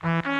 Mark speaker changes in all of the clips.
Speaker 1: வருவார்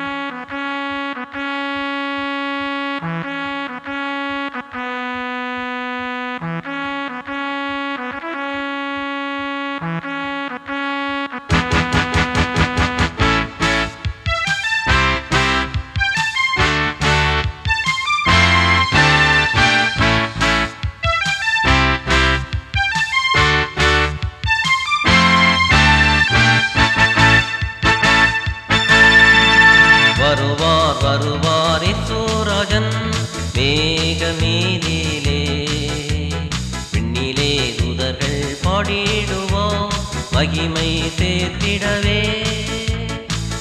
Speaker 1: பாடிடுவோம் மகிமை சேர்த்திடவே.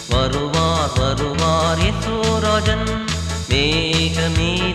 Speaker 1: வருவார் வருவார் சூராஜன் மேகமே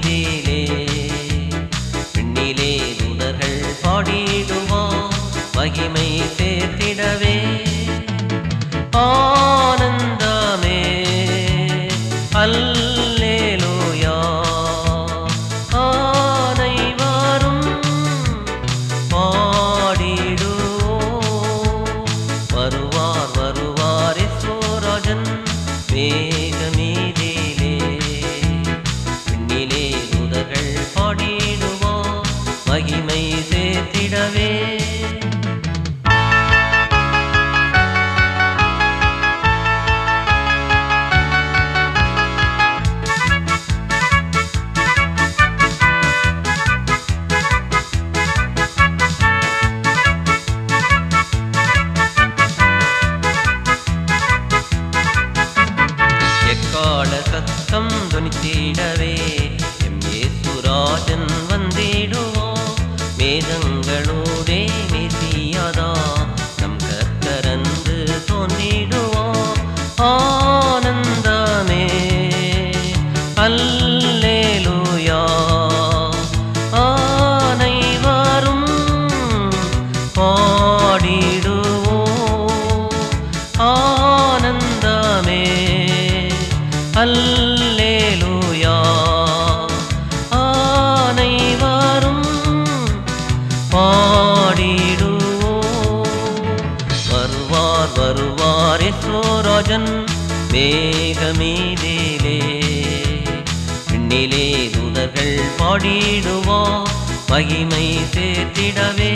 Speaker 1: சத்தம் எம் ஏசுராஜன் வந்திடுவோம் வேதங்களோடே மேசியாதா நம் கர்த்தரந்து தோன்றிடுவோம் ஆனந்தமே அல்லேலூயா. ஆனைவாரும் பாடிடுவோம் ஆனந்தமே அல்லேலூயா ஆனைவாரும் பாடிடுவோம். வருவார் வருவார் எஸ்ரோராஜன் மேகமீதிலே விண்ணிலே தூதர்கள் பாடிடுவோம் மகிமை சேர்த்திடவே.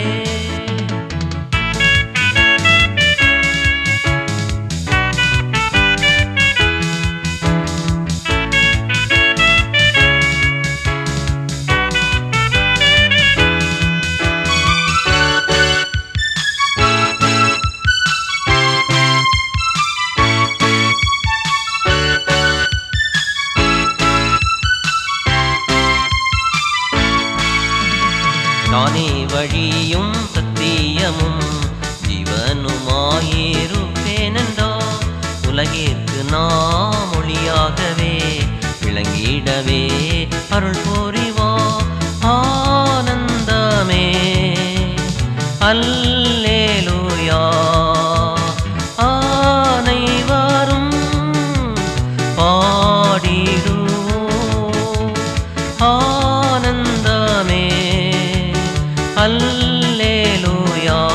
Speaker 1: நானே வழியும் சத்தியமும் ஜீவனுமாயிருப்பேனென்றா உலகிற்கு நாம் ஒளியாகவே விளங்கிடவே அருள் புரிவா ஆனந்தமே. அல்ல அல்லேலூயா.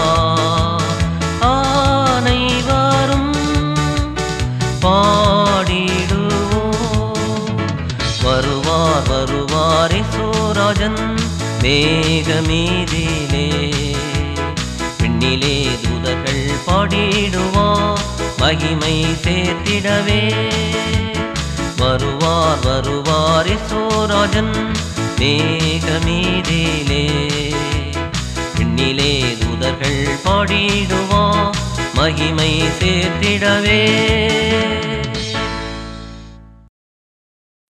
Speaker 1: ஆனைவாரும் பாடிடுவோம். வருவார் வருவார் சோராஜன் மேகமீதிலே. விண்ணிலே தூதர்கள் பாடிடுவார் மகிமை சேர்த்திடவே. வருவார் வருவார் சோராஜன் மேகமீதிலே. விண்ணிலே தூதர்கள் பாடிடுவா மகிமை சேர்த்திடவே.